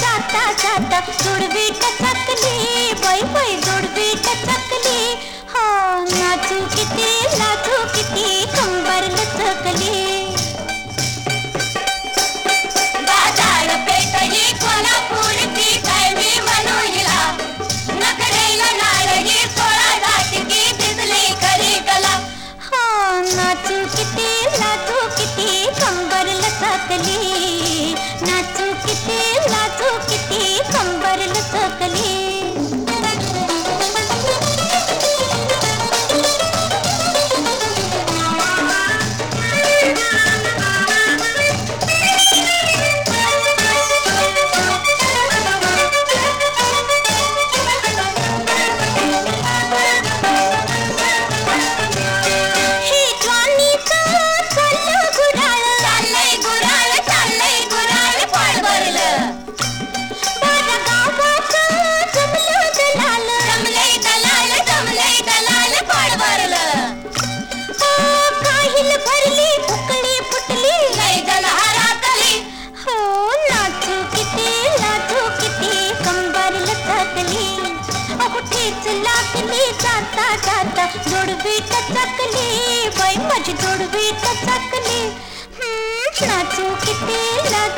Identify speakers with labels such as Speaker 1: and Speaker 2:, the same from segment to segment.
Speaker 1: जाता जुड़वी हाँ नाचू किती नाचू किती कंबर लचकली। नाचू किती लाचू किती कंबरल सकली चला के ले जाता जाता, जोड़ बेटा तो चकले भाई मज जोड़ तो बेटा चकले हम्म, नाचो कितने लग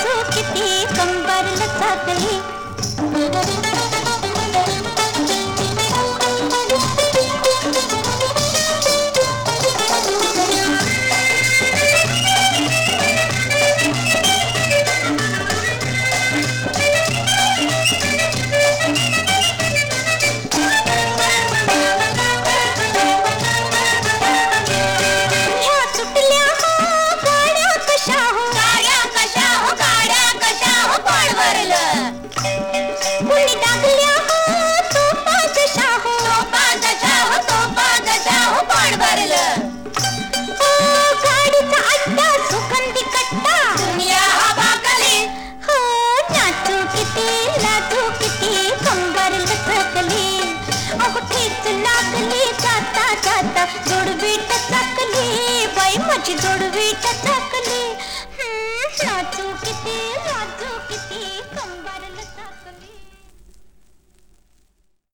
Speaker 1: आज जोड़वी टटकली हम्म, नाचू किती नाचू किती कंबा